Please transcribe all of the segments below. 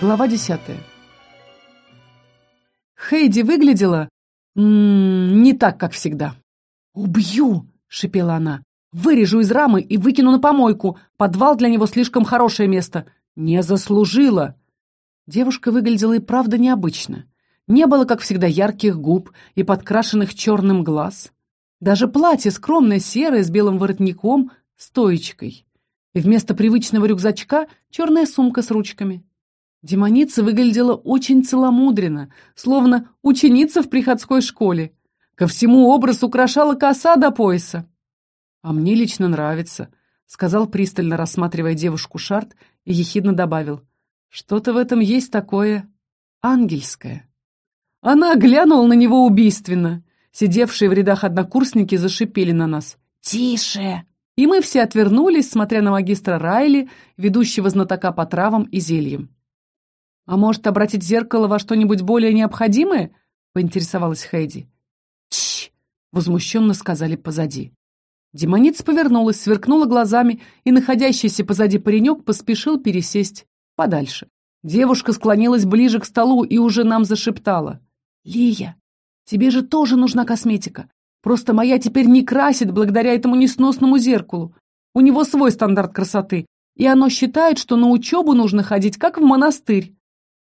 Глава десятая. Хейди выглядела не так, как всегда. «Убью!» — шипела она. «Вырежу из рамы и выкину на помойку. Подвал для него слишком хорошее место. Не заслужила!» Девушка выглядела и правда необычно. Не было, как всегда, ярких губ и подкрашенных черным глаз. Даже платье скромное, серое, с белым воротником, стоечкой. И вместо привычного рюкзачка черная сумка с ручками. Демоница выглядела очень целомудренно, словно ученица в приходской школе. Ко всему образ украшала коса до пояса. «А мне лично нравится», — сказал пристально, рассматривая девушку Шарт, и ехидно добавил. «Что-то в этом есть такое ангельское». Она глянула на него убийственно. Сидевшие в рядах однокурсники зашипели на нас. «Тише!» И мы все отвернулись, смотря на магистра Райли, ведущего знатока по травам и зельям. «А может, обратить зеркало во что-нибудь более необходимое?» — поинтересовалась Хейди. «Чш!» — возмущенно сказали позади. Демоница повернулась, сверкнула глазами, и находящийся позади паренек поспешил пересесть подальше. Девушка склонилась ближе к столу и уже нам зашептала. «Лия, тебе же тоже нужна косметика. Просто моя теперь не красит благодаря этому несносному зеркалу. У него свой стандарт красоты, и оно считает, что на учебу нужно ходить, как в монастырь.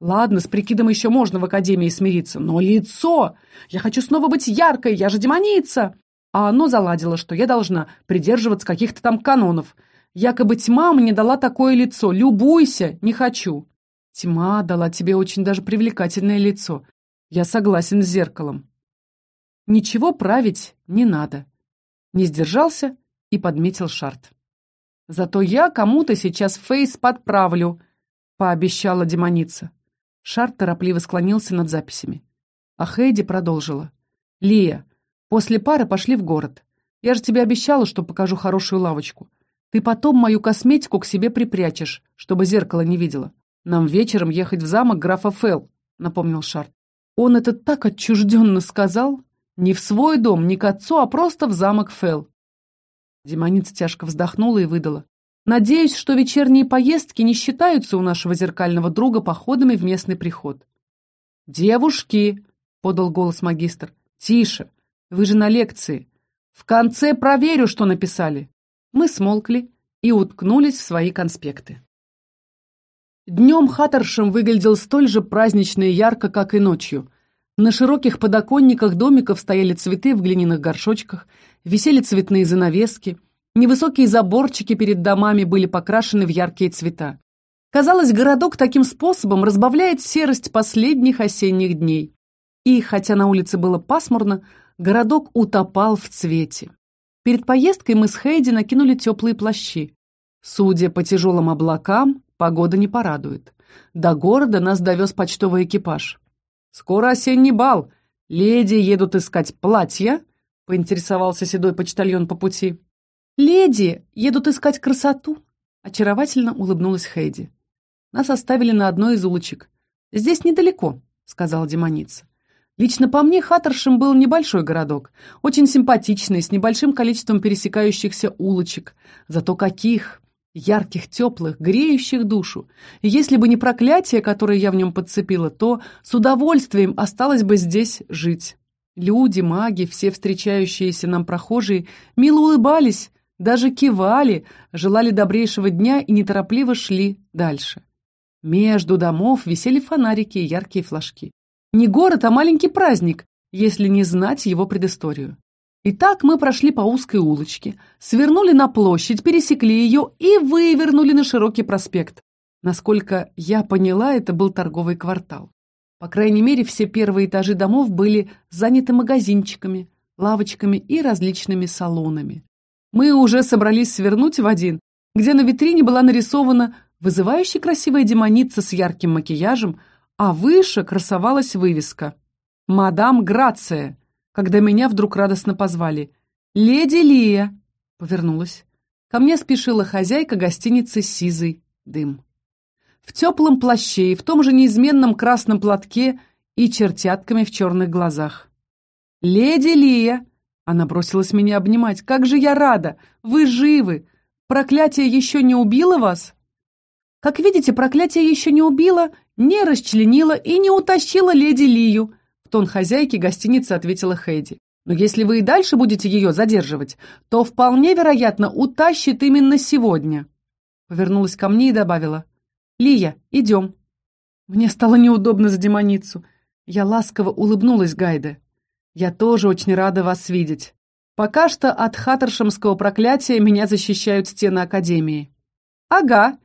Ладно, с прикидом еще можно в академии смириться, но лицо! Я хочу снова быть яркой, я же демоница! А оно заладило, что я должна придерживаться каких-то там канонов. Якобы тьма мне дала такое лицо. Любуйся, не хочу. Тьма дала тебе очень даже привлекательное лицо. Я согласен с зеркалом. Ничего править не надо. Не сдержался и подметил Шарт. Зато я кому-то сейчас фейс подправлю, пообещала демоница. Шарт торопливо склонился над записями. А Хейди продолжила. «Лия, после пары пошли в город. Я же тебе обещала, что покажу хорошую лавочку. Ты потом мою косметику к себе припрячешь, чтобы зеркало не видела. Нам вечером ехать в замок графа Фелл», — напомнил Шарт. Он это так отчужденно сказал. Не в свой дом, не к отцу, а просто в замок Фелл. Демоница тяжко вздохнула и выдала. Надеюсь, что вечерние поездки не считаются у нашего зеркального друга походами в местный приход. «Девушки!» — подал голос магистр. «Тише! Вы же на лекции. В конце проверю, что написали». Мы смолкли и уткнулись в свои конспекты. Днем Хаттершем выглядел столь же празднично и ярко, как и ночью. На широких подоконниках домиков стояли цветы в глиняных горшочках, висели цветные занавески — Невысокие заборчики перед домами были покрашены в яркие цвета. Казалось, городок таким способом разбавляет серость последних осенних дней. И, хотя на улице было пасмурно, городок утопал в цвете. Перед поездкой мы с Хейди накинули теплые плащи. Судя по тяжелым облакам, погода не порадует. До города нас довез почтовый экипаж. «Скоро осенний бал. Леди едут искать платья?» — поинтересовался седой почтальон по пути. «Леди едут искать красоту», — очаровательно улыбнулась Хейди. «Нас оставили на одной из улочек. Здесь недалеко», — сказала демоница. Лично по мне Хаттершем был небольшой городок, очень симпатичный, с небольшим количеством пересекающихся улочек. Зато каких! Ярких, теплых, греющих душу. И если бы не проклятие, которое я в нем подцепила, то с удовольствием осталось бы здесь жить. Люди, маги, все встречающиеся нам прохожие мило улыбались, даже кивали, желали добрейшего дня и неторопливо шли дальше. Между домов висели фонарики и яркие флажки. Не город, а маленький праздник, если не знать его предысторию. Итак, мы прошли по узкой улочке, свернули на площадь, пересекли ее и вывернули на широкий проспект. Насколько я поняла, это был торговый квартал. По крайней мере, все первые этажи домов были заняты магазинчиками, лавочками и различными салонами. Мы уже собрались свернуть в один, где на витрине была нарисована вызывающая красивая демоница с ярким макияжем, а выше красовалась вывеска «Мадам Грация», когда меня вдруг радостно позвали. «Леди Лия!» Повернулась. Ко мне спешила хозяйка гостиницы «Сизый дым». В теплом плаще и в том же неизменном красном платке и чертятками в черных глазах. «Леди Лия!» Она бросилась меня обнимать. «Как же я рада! Вы живы! Проклятие еще не убило вас?» Как видите, проклятие еще не убило, не расчленило и не утащило леди Лию», в тон хозяйки гостиницы ответила Хэйди. «Но если вы и дальше будете ее задерживать, то вполне вероятно утащит именно сегодня». Повернулась ко мне и добавила. «Лия, идем». Мне стало неудобно за демоницу. Я ласково улыбнулась Гайде. «Я тоже очень рада вас видеть. Пока что от хаттершемского проклятия меня защищают стены Академии». «Ага»,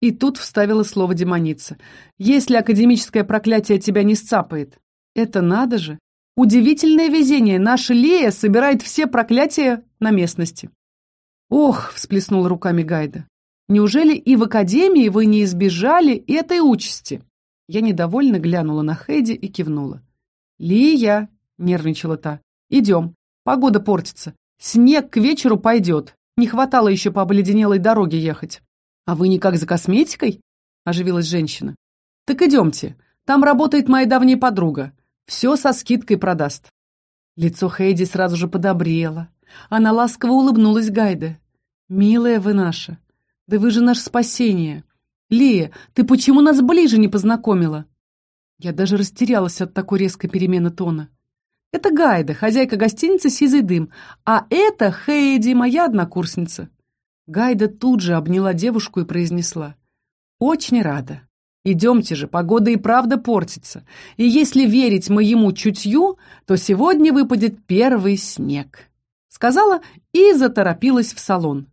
и тут вставила слово демоница. «Если академическое проклятие тебя не сцапает». Это надо же. Удивительное везение. Наша Лея собирает все проклятия на местности. «Ох!» — всплеснула руками Гайда. «Неужели и в академии вы не избежали этой участи?» Я недовольно глянула на Хэдди и кивнула. «Лия!» — нервничала та. «Идем. Погода портится. Снег к вечеру пойдет. Не хватало еще по обледенелой дороге ехать». «А вы никак за косметикой?» — оживилась женщина. «Так идемте. Там работает моя давняя подруга. Все со скидкой продаст». Лицо Хейди сразу же подобрело. Она ласково улыбнулась Гайде. «Милая вы наша, да вы же наше спасение. Лия, ты почему нас ближе не познакомила?» Я даже растерялась от такой резкой перемены тона. «Это Гайда, хозяйка гостиницы «Сизый дым», а это Хейди, моя однокурсница». Гайда тут же обняла девушку и произнесла. «Очень рада. Идемте же, погода и правда портится. И если верить моему чутью, то сегодня выпадет первый снег». Сказала и заторопилась в салон.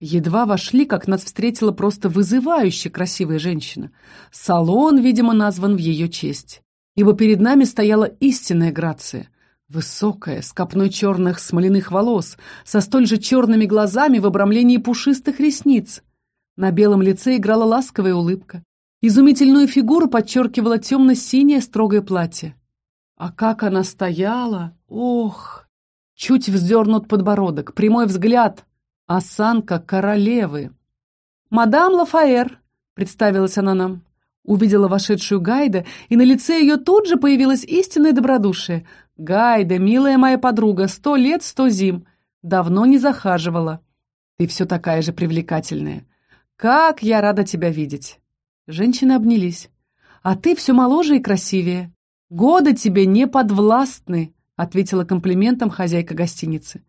Едва вошли, как нас встретила просто вызывающе красивая женщина. Салон, видимо, назван в ее честь. Ибо перед нами стояла истинная грация. Высокая, с копной черных смоляных волос, со столь же черными глазами в обрамлении пушистых ресниц. На белом лице играла ласковая улыбка. Изумительную фигуру подчеркивало темно-синее строгое платье. А как она стояла! Ох! Чуть вздернут подбородок, прямой взгляд, осанка королевы. «Мадам Лафаэр», — представилась она нам. Увидела вошедшую Гайда, и на лице ее тут же появилось истинное добродушие. «Гайда, милая моя подруга, сто лет, сто зим. Давно не захаживала. Ты все такая же привлекательная. Как я рада тебя видеть!» Женщины обнялись. «А ты все моложе и красивее. Годы тебе не подвластны», — ответила комплиментом хозяйка гостиницы.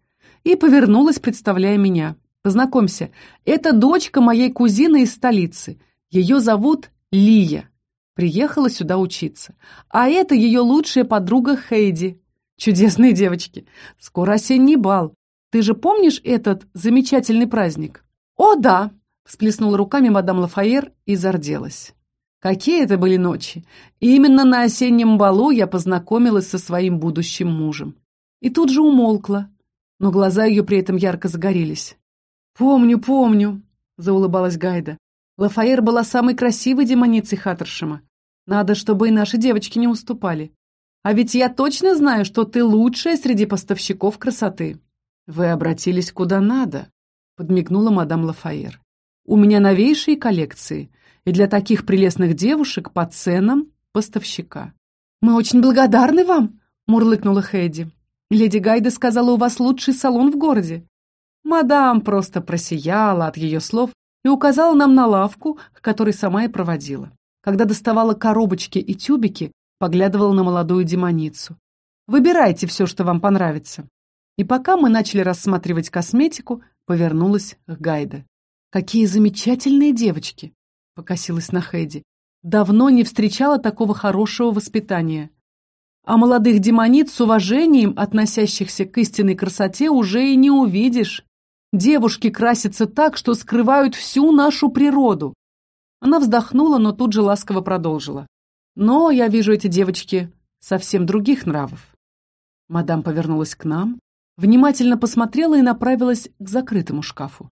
И повернулась, представляя меня. «Познакомься, это дочка моей кузины из столицы. Ее зовут Лия. Приехала сюда учиться. А это ее лучшая подруга Хейди. Чудесные девочки. Скоро осенний бал. Ты же помнишь этот замечательный праздник? О, да! Всплеснула руками мадам Лафайер и зарделась. Какие это были ночи! И именно на осеннем балу я познакомилась со своим будущим мужем. И тут же умолкла, но глаза ее при этом ярко загорелись. «Помню, помню», — заулыбалась Гайда. Лафаэр была самой красивой демоницей Хаттершема. Надо, чтобы и наши девочки не уступали. А ведь я точно знаю, что ты лучшая среди поставщиков красоты. Вы обратились куда надо, подмигнула мадам Лафаэр. У меня новейшие коллекции, и для таких прелестных девушек по ценам поставщика. Мы очень благодарны вам, мурлыкнула Хэдди. Леди Гайда сказала, у вас лучший салон в городе. Мадам просто просияла от ее слов и указала нам на лавку, к которой сама и проводила. Когда доставала коробочки и тюбики, поглядывала на молодую демоницу. «Выбирайте все, что вам понравится». И пока мы начали рассматривать косметику, повернулась к Гайде. «Какие замечательные девочки!» — покосилась на Хэдди. «Давно не встречала такого хорошего воспитания. А молодых демониц с уважением, относящихся к истинной красоте, уже и не увидишь. Девушки красятся так, что скрывают всю нашу природу. Она вздохнула, но тут же ласково продолжила. Но я вижу эти девочки совсем других нравов. Мадам повернулась к нам, внимательно посмотрела и направилась к закрытому шкафу.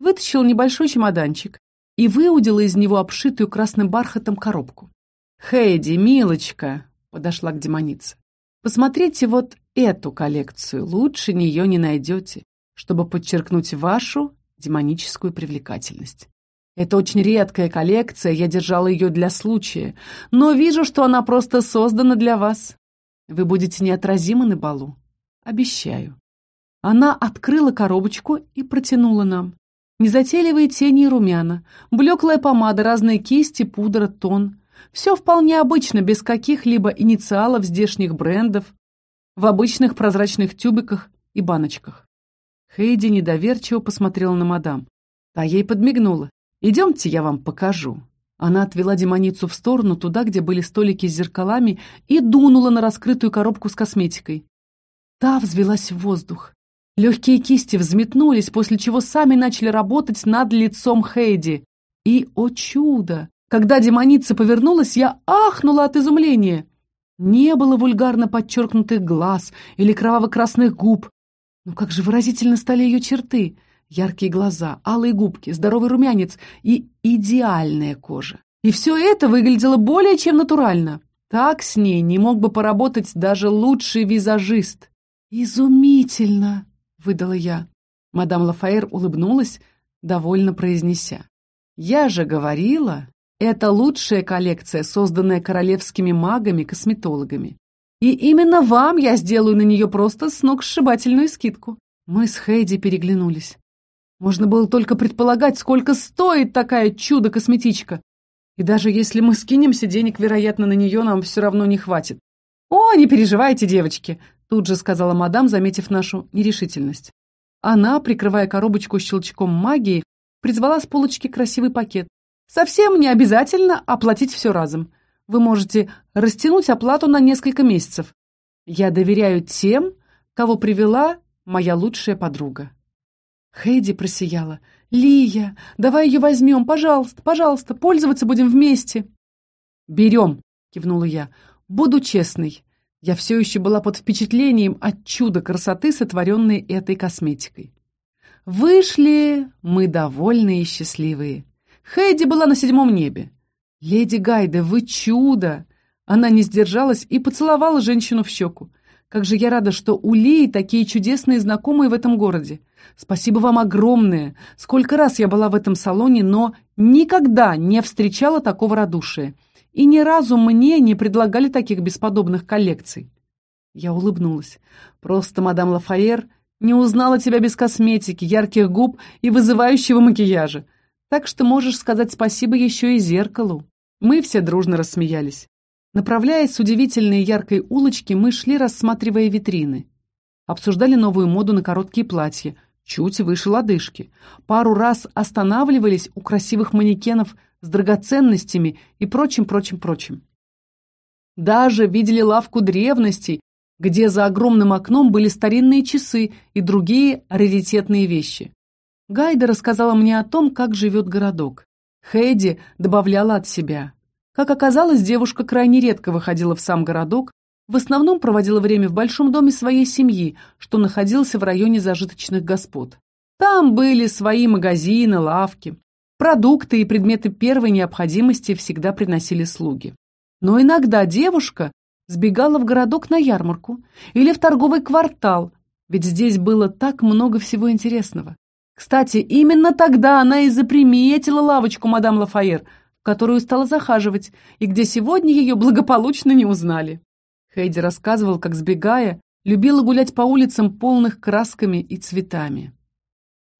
Вытащила небольшой чемоданчик и выудила из него обшитую красным бархатом коробку. «Хейди, милочка!» — подошла к демонице. «Посмотрите вот эту коллекцию, лучше нее не найдете чтобы подчеркнуть вашу демоническую привлекательность. Это очень редкая коллекция, я держала ее для случая, но вижу, что она просто создана для вас. Вы будете неотразимы на балу. Обещаю. Она открыла коробочку и протянула нам. Незатейливые тени и румяна, блеклая помада, разные кисти, пудра, тон. Все вполне обычно, без каких-либо инициалов здешних брендов, в обычных прозрачных тюбиках и баночках. Хейди недоверчиво посмотрела на мадам. Та ей подмигнула. «Идемте, я вам покажу». Она отвела демоницу в сторону, туда, где были столики с зеркалами, и дунула на раскрытую коробку с косметикой. Та взвелась в воздух. Легкие кисти взметнулись, после чего сами начали работать над лицом Хейди. И, о чудо! Когда демоница повернулась, я ахнула от изумления. Не было вульгарно подчеркнутых глаз или кроваво-красных губ. Но как же выразительно стали ее черты. Яркие глаза, алые губки, здоровый румянец и идеальная кожа. И все это выглядело более чем натурально. Так с ней не мог бы поработать даже лучший визажист. «Изумительно!» — выдала я. Мадам Лафаэр улыбнулась, довольно произнеся. «Я же говорила, это лучшая коллекция, созданная королевскими магами-косметологами. И именно вам я сделаю на нее просто сногсшибательную скидку». Мы с Хейди переглянулись. Можно было только предполагать, сколько стоит такая чудо-косметичка. И даже если мы скинемся, денег, вероятно, на нее нам все равно не хватит. «О, не переживайте, девочки!» Тут же сказала мадам, заметив нашу нерешительность. Она, прикрывая коробочку щелчком магии, призвала с полочки красивый пакет. Совсем не обязательно оплатить все разом. Вы можете растянуть оплату на несколько месяцев. Я доверяю тем, кого привела моя лучшая подруга. Хейди просияла. «Лия, давай ее возьмем, пожалуйста, пожалуйста, пользоваться будем вместе». «Берем», — кивнула я. «Буду честной. Я все еще была под впечатлением от чуда красоты, сотворенной этой косметикой. Вышли мы довольные и счастливые. Хэйди была на седьмом небе. «Леди Гайда, вы чудо!» Она не сдержалась и поцеловала женщину в щеку. «Как же я рада, что у Лии такие чудесные знакомые в этом городе! Спасибо вам огромное! Сколько раз я была в этом салоне, но никогда не встречала такого радушия и ни разу мне не предлагали таких бесподобных коллекций. Я улыбнулась. Просто мадам Лафайер не узнала тебя без косметики, ярких губ и вызывающего макияжа. Так что можешь сказать спасибо еще и зеркалу. Мы все дружно рассмеялись. Направляясь с удивительной яркой улочки, мы шли, рассматривая витрины. Обсуждали новую моду на короткие платья, чуть выше лодыжки. Пару раз останавливались у красивых манекенов с драгоценностями и прочим, прочим, прочим. Даже видели лавку древностей, где за огромным окном были старинные часы и другие раритетные вещи. Гайда рассказала мне о том, как живет городок. Хейди добавляла от себя. Как оказалось, девушка крайне редко выходила в сам городок, в основном проводила время в большом доме своей семьи, что находился в районе зажиточных господ. Там были свои магазины, лавки. Продукты и предметы первой необходимости всегда приносили слуги. Но иногда девушка сбегала в городок на ярмарку или в торговый квартал, ведь здесь было так много всего интересного. Кстати, именно тогда она и заприметила лавочку мадам Лафайер, в которую стала захаживать, и где сегодня ее благополучно не узнали. Хейди рассказывал, как, сбегая, любила гулять по улицам, полных красками и цветами.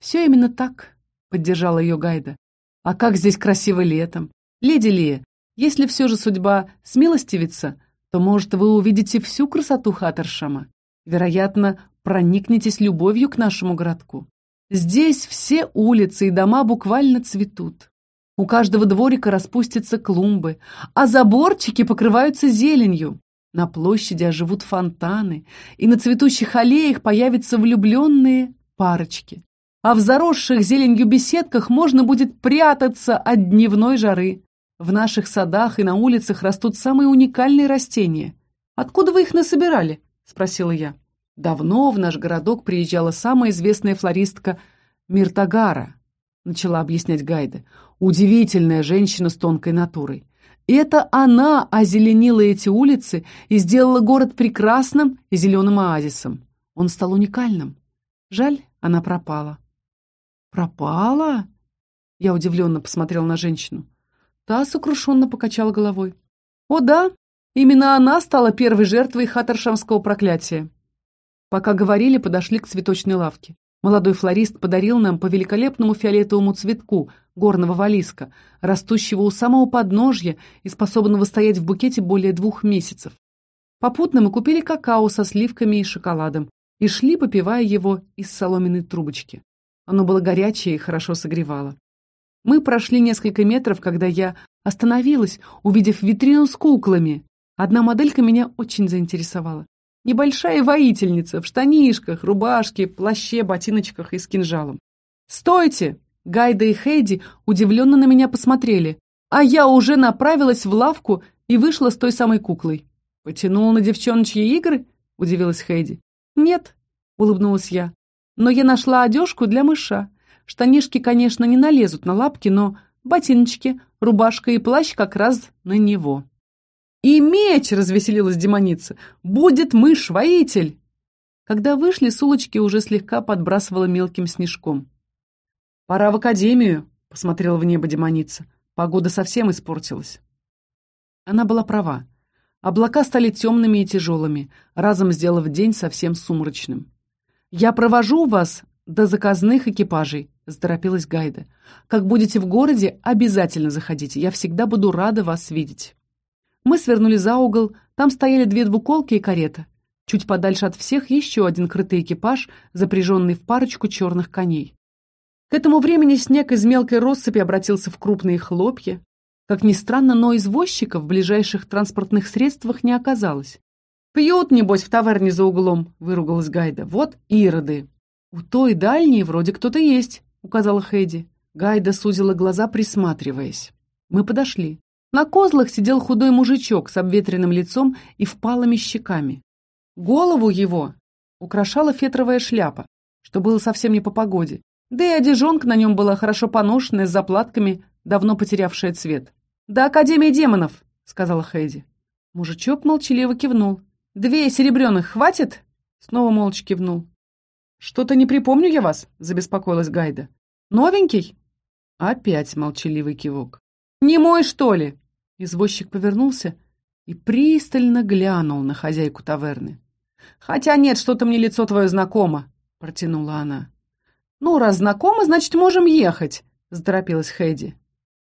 «Все именно так», — поддержала ее Гайда. А как здесь красиво летом! Леди Лия, если все же судьба смилостивится, то, может, вы увидите всю красоту Хаттершама. Вероятно, проникнетесь любовью к нашему городку. Здесь все улицы и дома буквально цветут. У каждого дворика распустятся клумбы, а заборчики покрываются зеленью. На площади оживут фонтаны, и на цветущих аллеях появятся влюбленные парочки а в заросших зеленью беседках можно будет прятаться от дневной жары. В наших садах и на улицах растут самые уникальные растения. Откуда вы их насобирали? спросила я. Давно в наш городок приезжала самая известная флористка Миртагара, начала объяснять Гайда. Удивительная женщина с тонкой натурой. Это она озеленила эти улицы и сделала город прекрасным и зеленым оазисом. Он стал уникальным. Жаль, она пропала. «Пропала?» Я удивленно посмотрел на женщину. Та сокрушенно покачала головой. «О да, именно она стала первой жертвой хаттершамского проклятия». Пока говорили, подошли к цветочной лавке. Молодой флорист подарил нам по великолепному фиолетовому цветку горного валиска, растущего у самого подножья и способного стоять в букете более двух месяцев. Попутно мы купили какао со сливками и шоколадом и шли, попивая его из соломенной трубочки. Оно было горячее и хорошо согревало. Мы прошли несколько метров, когда я остановилась, увидев витрину с куклами. Одна моделька меня очень заинтересовала. Небольшая воительница в штанишках, рубашке, плаще, ботиночках и с кинжалом. «Стойте!» Гайда и Хейди удивленно на меня посмотрели, а я уже направилась в лавку и вышла с той самой куклой. «Потянула на девчоночьи игры?» — удивилась Хейди. «Нет», — улыбнулась я, — «но я нашла одежку для мыша. Штанишки, конечно, не налезут на лапки, но ботиночки, рубашка и плащ как раз на него». «И меч!» — развеселилась демоница. «Будет мышь-воитель!» Когда вышли, с улочки уже слегка подбрасывала мелким снежком. «Пора в академию!» — посмотрела в небо демоница. Погода совсем испортилась. Она была права. Облака стали темными и тяжелыми, разом сделав день совсем сумрачным. «Я провожу вас до заказных экипажей», — заторопилась Гайда. «Как будете в городе, обязательно заходите. Я всегда буду рада вас видеть». Мы свернули за угол, там стояли две двуколки и карета. Чуть подальше от всех еще один крытый экипаж, запряженный в парочку черных коней. К этому времени снег из мелкой россыпи обратился в крупные хлопья. Как ни странно, но извозчиков в ближайших транспортных средствах не оказалось. «Пьют, небось, в таверне за углом», — выругалась Гайда. «Вот ироды». «У той дальней вроде кто-то есть», — указала Хэдди. Гайда сузила глаза, присматриваясь. Мы подошли. На козлах сидел худой мужичок с обветренным лицом и впалыми щеками. Голову его украшала фетровая шляпа, что было совсем не по погоде. Да и одежонка на нем была хорошо поношенная, с заплатками, давно потерявшая цвет. «До Академии демонов», — сказала Хейди. Мужичок молчаливо кивнул. «Две серебряных хватит?» Снова молча кивнул. «Что-то не припомню я вас», — забеспокоилась Гайда. «Новенький?» Опять молчаливый кивок. «Не мой, что ли?» Извозчик повернулся и пристально глянул на хозяйку таверны. «Хотя нет, что-то мне лицо твое знакомо», — протянула она. «Ну, раз знакомо, значит, можем ехать», — заторопилась Хэдди.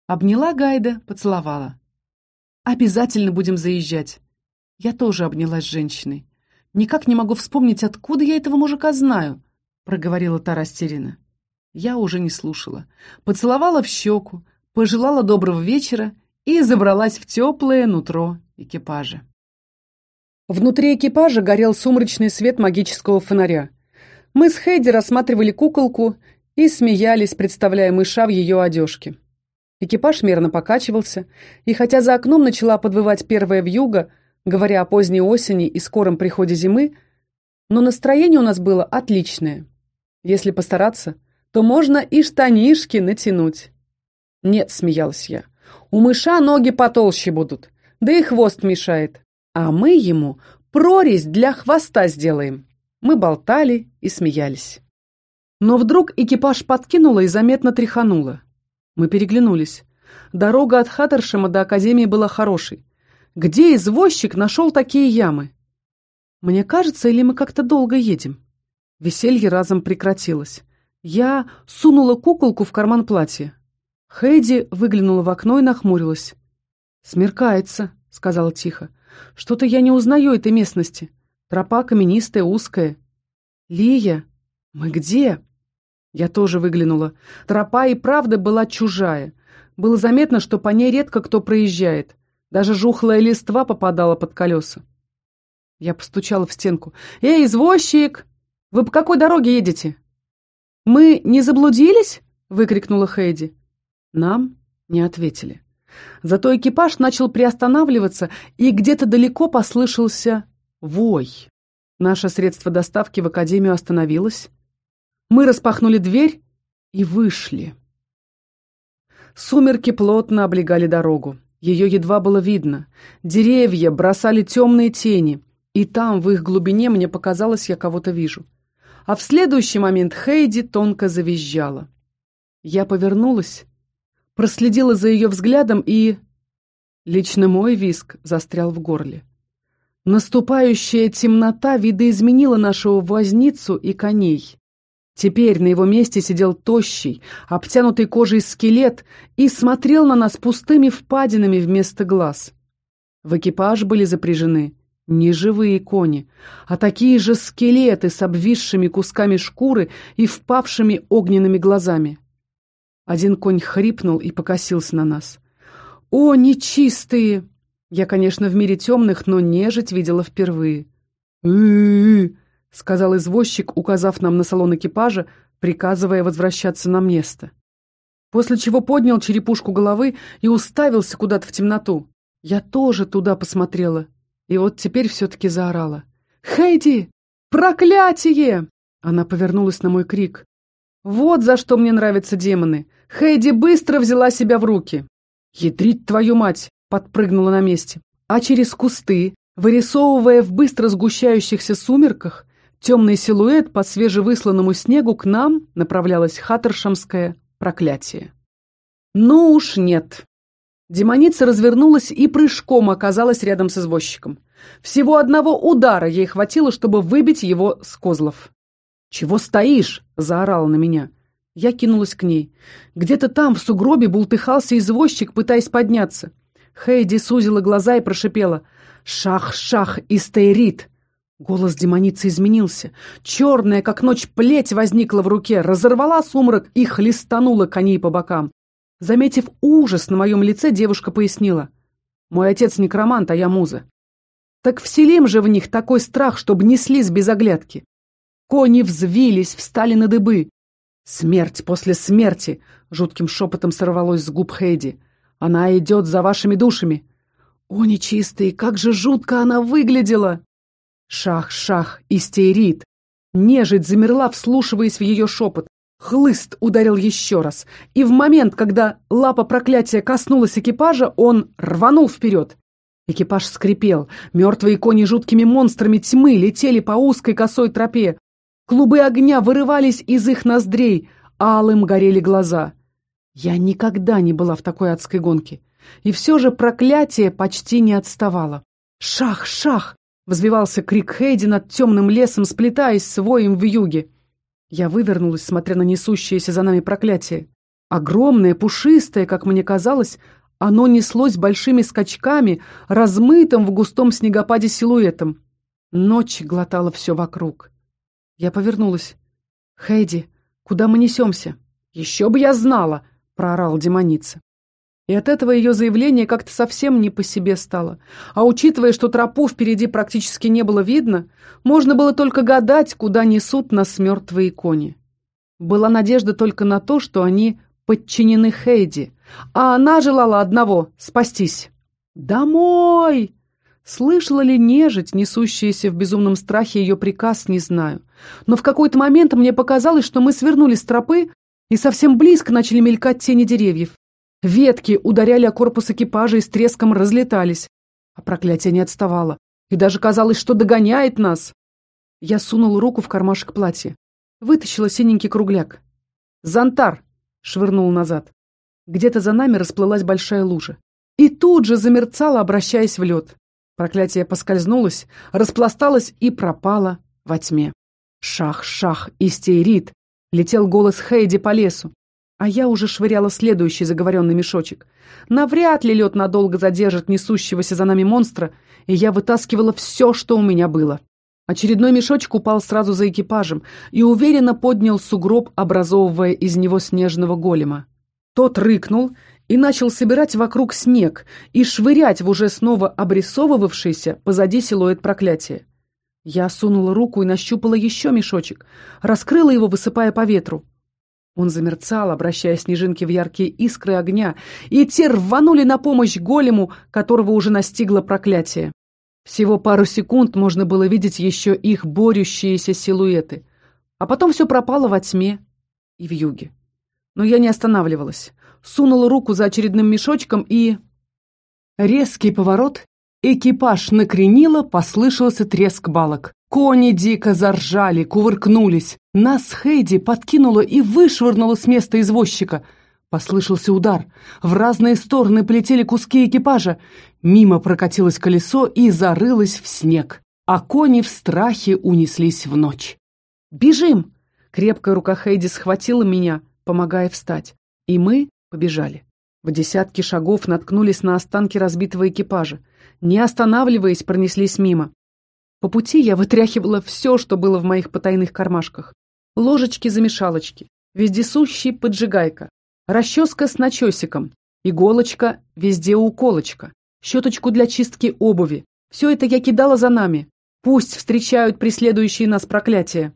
Обняла Гайда, поцеловала. «Обязательно будем заезжать». Я тоже обнялась с женщиной. «Никак не могу вспомнить, откуда я этого мужика знаю», — проговорила та растерянно. Я уже не слушала. Поцеловала в щеку, пожелала доброго вечера и забралась в теплое нутро экипажа. Внутри экипажа горел сумрачный свет магического фонаря. Мы с Хейди рассматривали куколку и смеялись, представляя мыша в ее одежке. Экипаж мерно покачивался, и хотя за окном начала подвывать первая вьюга, говоря о поздней осени и скором приходе зимы, но настроение у нас было отличное. Если постараться, то можно и штанишки натянуть. «Нет», — смеялась я, у мыша ноги потолще будут, да и хвост мешает. А мы ему прорезь для хвоста сделаем. Мы болтали и смеялись. Но вдруг экипаж подкинуло и заметно тряхануло. Мы переглянулись. Дорога от Хаттершема до Академии была хорошей. Где извозчик нашел такие ямы? Мне кажется, или мы как-то долго едем? Веселье разом прекратилось. Я сунула куколку в карман платья. Хейди выглянула в окно и нахмурилась. «Смеркается», — сказала тихо. «Что-то я не узнаю этой местности. Тропа каменистая, узкая». «Лия, мы где?» Я тоже выглянула. Тропа и правда была чужая. Было заметно, что по ней редко кто проезжает. Даже жухлая листва попадала под колеса. Я постучала в стенку. «Эй, извозчик! Вы по какой дороге едете?» «Мы не заблудились?» — выкрикнула Хейди. Нам не ответили. Зато экипаж начал приостанавливаться, и где-то далеко послышался вой. Наше средство доставки в академию остановилось. Мы распахнули дверь и вышли. Сумерки плотно облегали дорогу. Ее едва было видно. Деревья бросали темные тени, и там, в их глубине, мне показалось, я кого-то вижу. А в следующий момент Хейди тонко завизжала. Я повернулась проследила за ее взглядом и... Лично мой виск застрял в горле. Наступающая темнота видоизменила нашего возницу и коней. Теперь на его месте сидел тощий, обтянутый кожей скелет и смотрел на нас пустыми впадинами вместо глаз. В экипаж были запряжены не живые кони, а такие же скелеты с обвисшими кусками шкуры и впавшими огненными глазами. Один конь хрипнул и покосился на нас. «О, нечистые!» Я, конечно, в мире темных, но нежить видела впервые. «Э-э-э!» — сказал извозчик, указав нам на салон экипажа, приказывая возвращаться на место. После чего поднял черепушку головы и уставился куда-то в темноту. Я тоже туда посмотрела. И вот теперь все-таки заорала. «Хейди! Проклятие!» Она повернулась на мой крик. «Вот за что мне нравятся демоны!» Хейди быстро взяла себя в руки. «Ядрить твою мать!» — подпрыгнула на месте. А через кусты, вырисовывая в быстро сгущающихся сумерках, темный силуэт по свежевысланному снегу к нам направлялось хаттершамское проклятие. Ну уж нет. Демоница развернулась и прыжком оказалась рядом с извозчиком. Всего одного удара ей хватило, чтобы выбить его с козлов. «Чего стоишь?» — заорала на меня. Я кинулась к ней. Где-то там, в сугробе, бултыхался извозчик, пытаясь подняться. Хейди сузила глаза и прошипела. «Шах-шах, истейрит!» Голос демоницы изменился. Черная, как ночь, плеть возникла в руке, разорвала сумрак и хлестанула коней по бокам. Заметив ужас на моем лице, девушка пояснила. «Мой отец некромант, а я муза. Так вселим же в них такой страх, чтобы неслись без оглядки». Кони взвились, встали на дыбы. «Смерть после смерти!» — жутким шепотом сорвалось с губ Хейди. «Она идет за вашими душами!» «О, нечистый, как же жутко она выглядела!» Шах-шах, истерит. Нежить замерла, вслушиваясь в ее шепот. Хлыст ударил еще раз, и в момент, когда лапа проклятия коснулась экипажа, он рванул вперед. Экипаж скрипел, мертвые кони жуткими монстрами тьмы летели по узкой косой тропе. Клубы огня вырывались из их ноздрей, алым горели глаза. Я никогда не была в такой адской гонке. И все же проклятие почти не отставало. «Шах! Шах!» Взвивался крик Хейди над темным лесом, сплетаясь с воем в юге. Я вывернулась, смотря на несущееся за нами проклятие. Огромное, пушистое, как мне казалось, оно неслось большими скачками, размытым в густом снегопаде силуэтом. Ночь глотала все вокруг. Я повернулась. «Хейди, куда мы несемся?» «Еще бы я знала!» — проорал демоница. И от этого ее заявление как-то совсем не по себе стало. А учитывая, что тропу впереди практически не было видно, можно было только гадать, куда несут нас мертвые кони. Была надежда только на то, что они подчинены Хейди, а она желала одного — спастись. «Домой!» Слышала ли нежить, несущаяся в безумном страхе ее приказ, не знаю. Но в какой-то момент мне показалось, что мы свернули с тропы и совсем близко начали мелькать тени деревьев. Ветки ударяли о корпус экипажа и с треском разлетались. А проклятие не отставало. И даже казалось, что догоняет нас. Я сунул руку в кармашек платья. Вытащила синенький кругляк. «Зонтар!» — швырнул назад. Где-то за нами расплылась большая лужа. И тут же замерцала, обращаясь в лед. Проклятие поскользнулось, распласталось и пропало во тьме. «Шах-шах, истерит!» — летел голос Хейди по лесу. А я уже швыряла следующий заговоренный мешочек. Навряд ли лед надолго задержит несущегося за нами монстра, и я вытаскивала все, что у меня было. Очередной мешочек упал сразу за экипажем и уверенно поднял сугроб, образовывая из него снежного голема. Тот рыкнул и начал собирать вокруг снег и швырять в уже снова обрисовывавшийся позади силуэт проклятия. Я сунула руку и нащупала еще мешочек, раскрыла его, высыпая по ветру. Он замерцал, обращая снежинки в яркие искры огня, и те рванули на помощь голему, которого уже настигло проклятие. Всего пару секунд можно было видеть еще их борющиеся силуэты, а потом все пропало во тьме и в юге. Но я не останавливалась. Сунула руку за очередным мешочком и... Резкий поворот, экипаж накренило, послышался треск балок. Кони дико заржали, кувыркнулись. Нас Хейди подкинула и вышвырнула с места извозчика. Послышался удар. В разные стороны полетели куски экипажа. Мимо прокатилось колесо и зарылось в снег. А кони в страхе унеслись в ночь. «Бежим!» Крепкая рука Хейди схватила меня, помогая встать. И мы побежали. В десятки шагов наткнулись на останки разбитого экипажа. Не останавливаясь, пронеслись мимо. По пути я вытряхивала все, что было в моих потайных кармашках. Ложечки-замешалочки, вездесущий поджигайка, расческа с начесиком, иголочка, везде уколочка, щеточку для чистки обуви. Все это я кидала за нами. Пусть встречают преследующие нас проклятия.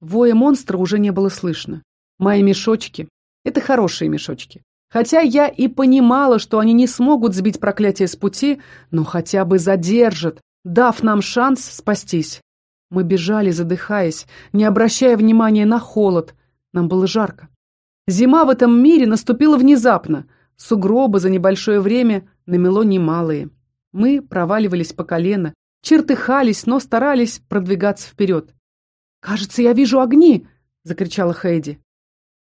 Воя монстра уже не было слышно. Мои мешочки — это хорошие мешочки. Хотя я и понимала, что они не смогут сбить проклятие с пути, но хотя бы задержат, дав нам шанс спастись. Мы бежали, задыхаясь, не обращая внимания на холод. Нам было жарко. Зима в этом мире наступила внезапно. Сугробы за небольшое время намело немалые. Мы проваливались по колено, чертыхались, но старались продвигаться вперед. «Кажется, я вижу огни!» — закричала Хейди.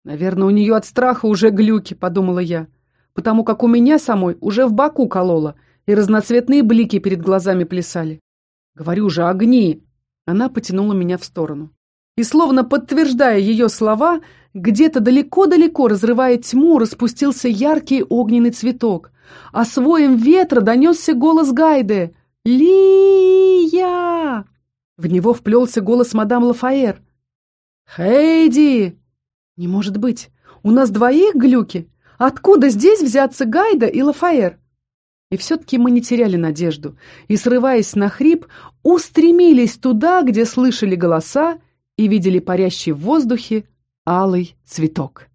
«Наверное, у нее от страха уже глюки», — подумала я, потому как у меня самой уже в боку кололо, и разноцветные блики перед глазами плясали. «Говорю же, огни!» Она потянула меня в сторону. И, словно подтверждая ее слова, где-то далеко-далеко, разрывая тьму, распустился яркий огненный цветок, а с воем ветра донесся голос Гайды. «Лия!» В него вплелся голос мадам Лафаэр. «Хейди!» «Не может быть! У нас двоих глюки! Откуда здесь взяться Гайда и Лафаэр?» И все-таки мы не теряли надежду, и, срываясь на хрип, устремились туда, где слышали голоса и видели парящий в воздухе алый цветок.